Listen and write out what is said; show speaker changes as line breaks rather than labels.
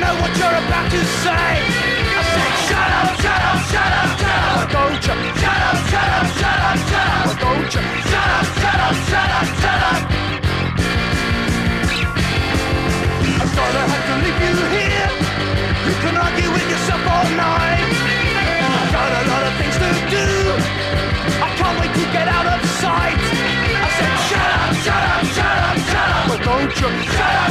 about to say. I said, shut up, shut up, shut up, shut up. Why don't you? Shut up, shut up, shut up, shut up. Why don't you? Shut up, shut up, shut up, shut up. I'm gonna have to leave you here. You can argue with yourself all night. I've got a lot of things to do. I can't wait to get out of sight. I said, shut up, shut up, shut up, shut up. Why don't you?